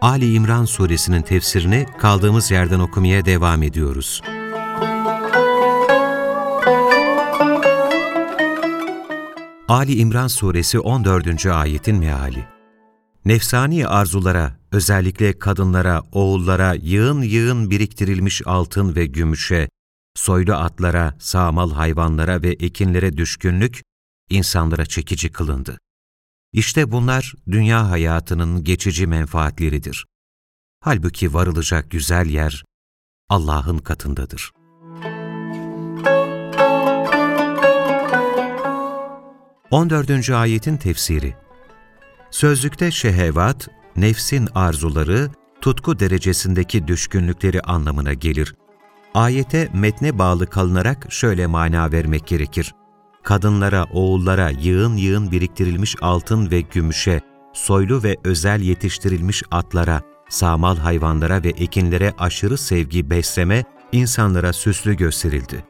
Ali İmran suresinin tefsirini kaldığımız yerden okumaya devam ediyoruz. Ali İmran suresi 14. ayetin meali Nefsani arzulara, özellikle kadınlara, oğullara yığın yığın biriktirilmiş altın ve gümüşe, soylu atlara, sağmal hayvanlara ve ekinlere düşkünlük, insanlara çekici kılındı. İşte bunlar dünya hayatının geçici menfaatleridir. Halbuki varılacak güzel yer Allah'ın katındadır. On dördüncü ayetin tefsiri Sözlükte şehevat, nefsin arzuları, tutku derecesindeki düşkünlükleri anlamına gelir. Ayete metne bağlı kalınarak şöyle mana vermek gerekir kadınlara, oğullara yığın yığın biriktirilmiş altın ve gümüşe, soylu ve özel yetiştirilmiş atlara, sağmal hayvanlara ve ekinlere aşırı sevgi besleme, insanlara süslü gösterildi.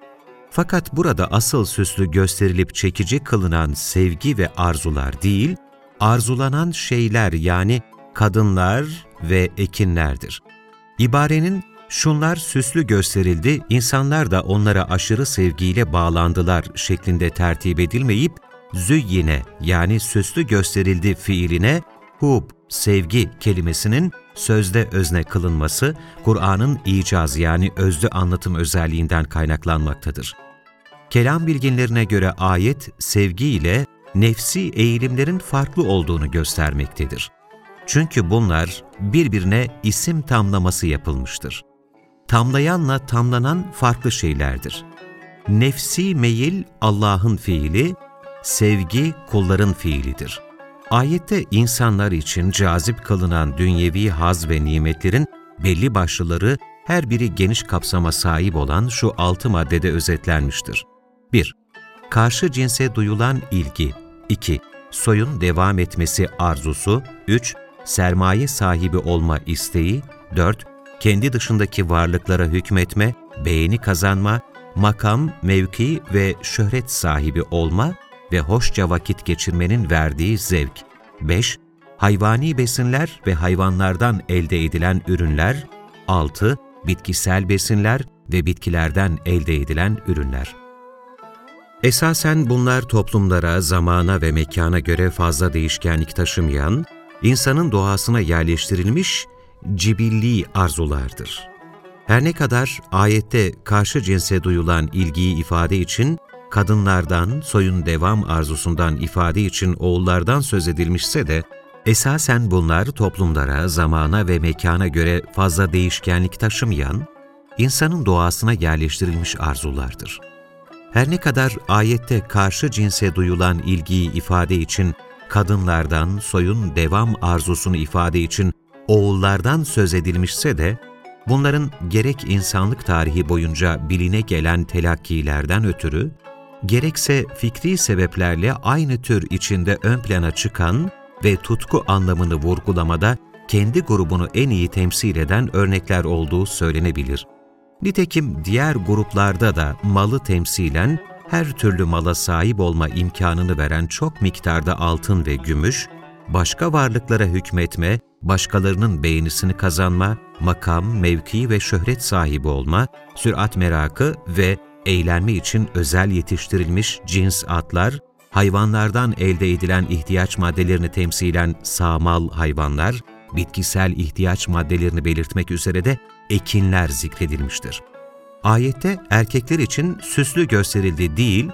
Fakat burada asıl süslü gösterilip çekici kılınan sevgi ve arzular değil, arzulanan şeyler yani kadınlar ve ekinlerdir. İbarenin şunlar süslü gösterildi, insanlar da onlara aşırı sevgiyle bağlandılar şeklinde tertip edilmeyip, züyyine yani süslü gösterildi fiiline, hub, sevgi kelimesinin sözde özne kılınması, Kur'an'ın icaz yani özlü anlatım özelliğinden kaynaklanmaktadır. Kelam bilginlerine göre ayet, sevgi ile nefsi eğilimlerin farklı olduğunu göstermektedir. Çünkü bunlar birbirine isim tamlaması yapılmıştır tamlayanla tamlanan farklı şeylerdir. Nefsi meyil Allah'ın fiili, sevgi kulların fiilidir. Ayette insanlar için cazip kılınan dünyevi haz ve nimetlerin belli başlıları her biri geniş kapsama sahip olan şu altı maddede özetlenmiştir. 1. Karşı cinse duyulan ilgi 2. Soyun devam etmesi arzusu 3. Sermaye sahibi olma isteği 4 kendi dışındaki varlıklara hükmetme, beğeni kazanma, makam, mevki ve şöhret sahibi olma ve hoşça vakit geçirmenin verdiği zevk. 5. Hayvani besinler ve hayvanlardan elde edilen ürünler. 6. Bitkisel besinler ve bitkilerden elde edilen ürünler. Esasen bunlar toplumlara, zamana ve mekana göre fazla değişkenlik taşımayan, insanın doğasına yerleştirilmiş cibilli arzulardır. Her ne kadar ayette karşı cinse duyulan ilgiyi ifade için kadınlardan, soyun devam arzusundan ifade için oğullardan söz edilmişse de, esasen bunlar toplumlara, zamana ve mekana göre fazla değişkenlik taşımayan, insanın doğasına yerleştirilmiş arzulardır. Her ne kadar ayette karşı cinse duyulan ilgiyi ifade için kadınlardan, soyun devam arzusunu ifade için oğullardan söz edilmişse de, bunların gerek insanlık tarihi boyunca biline gelen telakkilerden ötürü, gerekse fikri sebeplerle aynı tür içinde ön plana çıkan ve tutku anlamını vurgulamada kendi grubunu en iyi temsil eden örnekler olduğu söylenebilir. Nitekim diğer gruplarda da malı temsilen her türlü mala sahip olma imkanını veren çok miktarda altın ve gümüş, başka varlıklara hükmetme başkalarının beğenisini kazanma, makam, mevki ve şöhret sahibi olma, sürat merakı ve eğlenme için özel yetiştirilmiş cins atlar, hayvanlardan elde edilen ihtiyaç maddelerini temsilen sağmal hayvanlar, bitkisel ihtiyaç maddelerini belirtmek üzere de ekinler zikredilmiştir. Ayette erkekler için süslü gösterildi değil,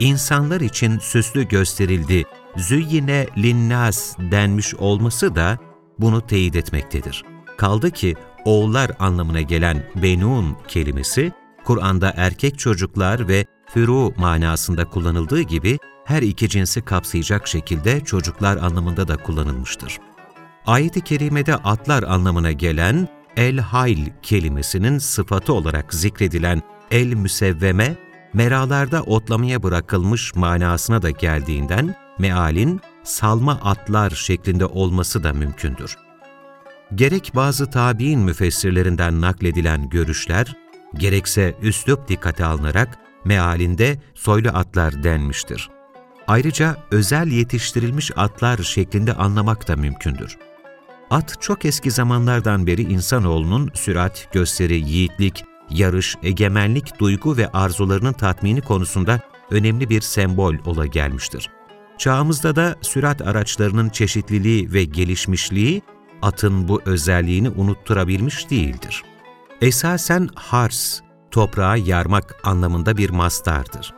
insanlar için süslü gösterildi, züyyine linnas denmiş olması da bunu teyit etmektedir. Kaldı ki oğullar anlamına gelen benun kelimesi, Kur'an'da erkek çocuklar ve furu manasında kullanıldığı gibi her iki cinsi kapsayacak şekilde çocuklar anlamında da kullanılmıştır. Ayet-i kerimede atlar anlamına gelen el-hayl kelimesinin sıfatı olarak zikredilen el-müsevveme, meralarda otlamaya bırakılmış manasına da geldiğinden mealin salma atlar şeklinde olması da mümkündür. Gerek bazı tabi'in müfessirlerinden nakledilen görüşler, gerekse üslup dikkate alınarak mealinde soylu atlar denmiştir. Ayrıca özel yetiştirilmiş atlar şeklinde anlamak da mümkündür. At çok eski zamanlardan beri insanoğlunun sürat, gösteri, yiğitlik, yarış, egemenlik, duygu ve arzularının tatmini konusunda önemli bir sembol ola gelmiştir. Çağımızda da sürat araçlarının çeşitliliği ve gelişmişliği atın bu özelliğini unutturabilmiş değildir. Esasen hars, toprağa yarmak anlamında bir mastardır.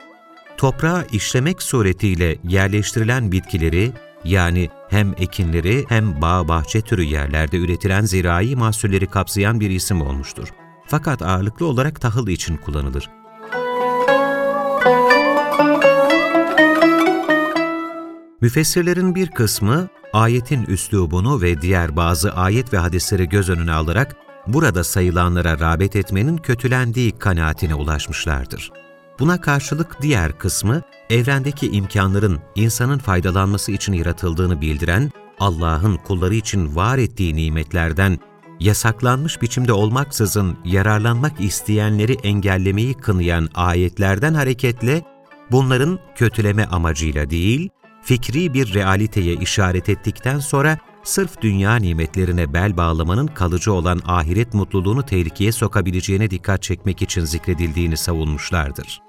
Toprağa işlemek suretiyle yerleştirilen bitkileri, yani hem ekinleri hem bağ bahçe türü yerlerde üretilen zirai mahsulleri kapsayan bir isim olmuştur. Fakat ağırlıklı olarak tahıl için kullanılır. Müfessirlerin bir kısmı, ayetin üslubunu ve diğer bazı ayet ve hadisleri göz önüne alarak burada sayılanlara rağbet etmenin kötülendiği kanaatine ulaşmışlardır. Buna karşılık diğer kısmı, evrendeki imkanların insanın faydalanması için yaratıldığını bildiren, Allah'ın kulları için var ettiği nimetlerden yasaklanmış biçimde olmaksızın yararlanmak isteyenleri engellemeyi kınayan ayetlerden hareketle, bunların kötüleme amacıyla değil, fikri bir realiteye işaret ettikten sonra sırf dünya nimetlerine bel bağlamanın kalıcı olan ahiret mutluluğunu tehlikeye sokabileceğine dikkat çekmek için zikredildiğini savunmuşlardır.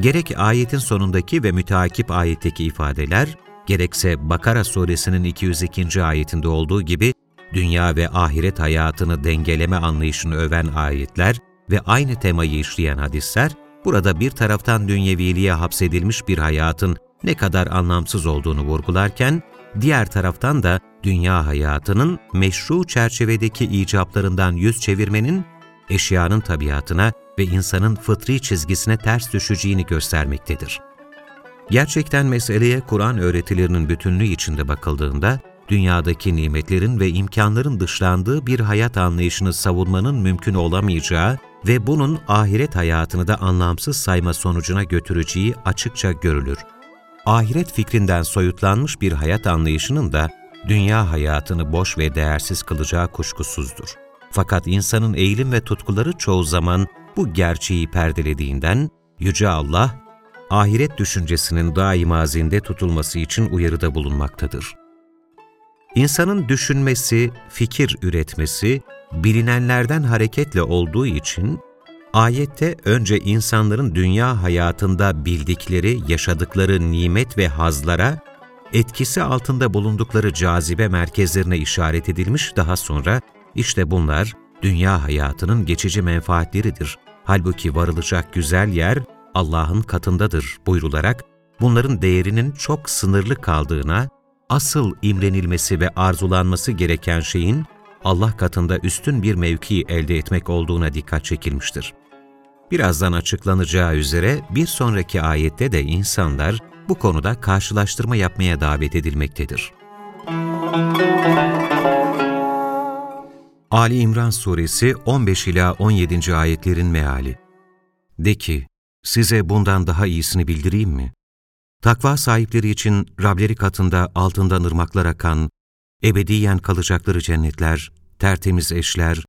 Gerek ayetin sonundaki ve müteakip ayetteki ifadeler, gerekse Bakara suresinin 202. ayetinde olduğu gibi dünya ve ahiret hayatını dengeleme anlayışını öven ayetler ve aynı temayı işleyen hadisler, burada bir taraftan dünyeviliğe hapsedilmiş bir hayatın ne kadar anlamsız olduğunu vurgularken, diğer taraftan da dünya hayatının meşru çerçevedeki icaplarından yüz çevirmenin, eşyanın tabiatına ve insanın fıtri çizgisine ters düşeceğini göstermektedir. Gerçekten meseleye Kur'an öğretilerinin bütünlüğü içinde bakıldığında, dünyadaki nimetlerin ve imkanların dışlandığı bir hayat anlayışını savunmanın mümkün olamayacağı ve bunun ahiret hayatını da anlamsız sayma sonucuna götüreceği açıkça görülür. Ahiret fikrinden soyutlanmış bir hayat anlayışının da dünya hayatını boş ve değersiz kılacağı kuşkusuzdur. Fakat insanın eğilim ve tutkuları çoğu zaman bu gerçeği perdelediğinden Yüce Allah, ahiret düşüncesinin daima zinde tutulması için uyarıda bulunmaktadır. İnsanın düşünmesi, fikir üretmesi, bilinenlerden hareketle olduğu için, ayette önce insanların dünya hayatında bildikleri, yaşadıkları nimet ve hazlara, etkisi altında bulundukları cazibe merkezlerine işaret edilmiş, daha sonra işte bunlar dünya hayatının geçici menfaatleridir. Halbuki varılacak güzel yer Allah'ın katındadır buyrularak, bunların değerinin çok sınırlı kaldığına, asıl imrenilmesi ve arzulanması gereken şeyin Allah katında üstün bir mevki elde etmek olduğuna dikkat çekilmiştir. Birazdan açıklanacağı üzere bir sonraki ayette de insanlar bu konuda karşılaştırma yapmaya davet edilmektedir. Ali İmran Suresi 15 ila 17. ayetlerin meali. De ki, size bundan daha iyisini bildireyim mi? Takva sahipleri için Rableri katında altından ırmaklar akan, ebediyen kalacakları cennetler, tertemiz eşler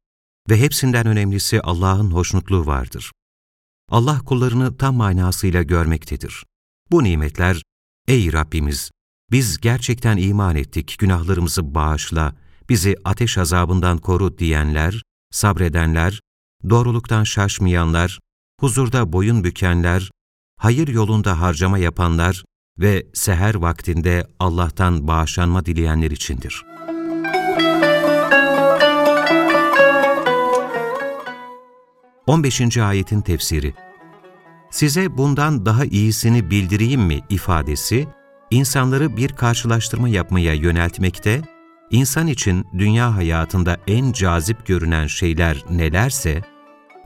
ve hepsinden önemlisi Allah'ın hoşnutluğu vardır. Allah kullarını tam manasıyla görmektedir. Bu nimetler, ey Rabbimiz, biz gerçekten iman ettik, günahlarımızı bağışla, bizi ateş azabından koru diyenler, sabredenler, doğruluktan şaşmayanlar, huzurda boyun bükenler, hayır yolunda harcama yapanlar ve seher vaktinde Allah'tan bağışlanma dileyenler içindir. Müzik 15. ayetin tefsiri Size bundan daha iyisini bildireyim mi ifadesi, insanları bir karşılaştırma yapmaya yöneltmekte, insan için dünya hayatında en cazip görünen şeyler nelerse,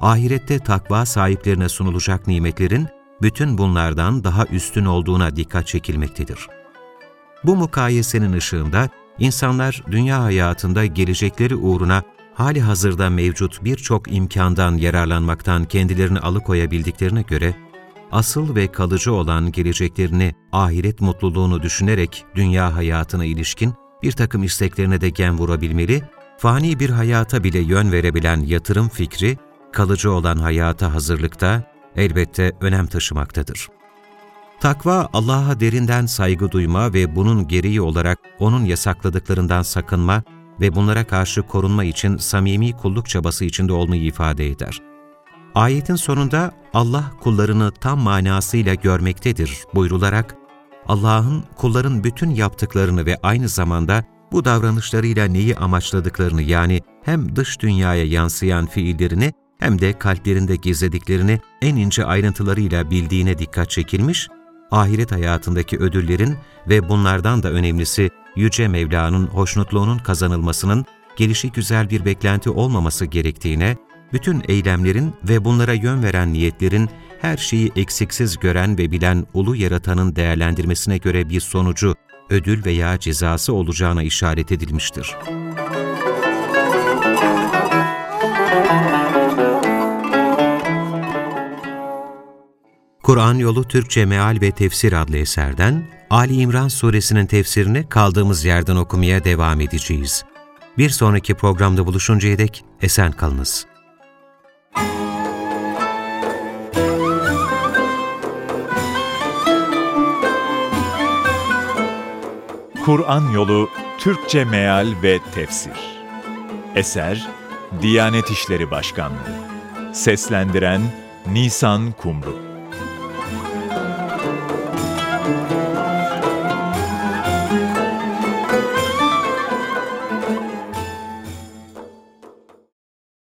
ahirette takva sahiplerine sunulacak nimetlerin bütün bunlardan daha üstün olduğuna dikkat çekilmektedir. Bu mukayesenin ışığında insanlar dünya hayatında gelecekleri uğruna hali hazırda mevcut birçok imkandan yararlanmaktan kendilerini alıkoyabildiklerine göre, asıl ve kalıcı olan geleceklerini, ahiret mutluluğunu düşünerek dünya hayatına ilişkin bir takım isteklerine de gen vurabilmeli, fani bir hayata bile yön verebilen yatırım fikri, kalıcı olan hayata hazırlıkta elbette önem taşımaktadır. Takva, Allah'a derinden saygı duyma ve bunun gereği olarak O'nun yasakladıklarından sakınma ve bunlara karşı korunma için samimi kulluk çabası içinde olmayı ifade eder. Ayetin sonunda Allah kullarını tam manasıyla görmektedir buyrularak, Allah'ın kulların bütün yaptıklarını ve aynı zamanda bu davranışlarıyla neyi amaçladıklarını yani hem dış dünyaya yansıyan fiillerini hem de kalplerinde gizlediklerini en ince ayrıntılarıyla bildiğine dikkat çekilmiş, ahiret hayatındaki ödüllerin ve bunlardan da önemlisi Yüce Mevla'nın hoşnutluğunun kazanılmasının gelişi güzel bir beklenti olmaması gerektiğine, bütün eylemlerin ve bunlara yön veren niyetlerin her şeyi eksiksiz gören ve bilen ulu yaratanın değerlendirmesine göre bir sonucu, ödül veya cezası olacağına işaret edilmiştir. Kur'an Yolu Türkçe Meal ve Tefsir adlı eserden Ali İmran suresinin tefsirini kaldığımız yerden okumaya devam edeceğiz. Bir sonraki programda buluşuncaya dek esen kalınız. Kur'an Yolu Türkçe Meal ve Tefsir Eser Diyanet İşleri Başkanlığı Seslendiren Nisan Kumru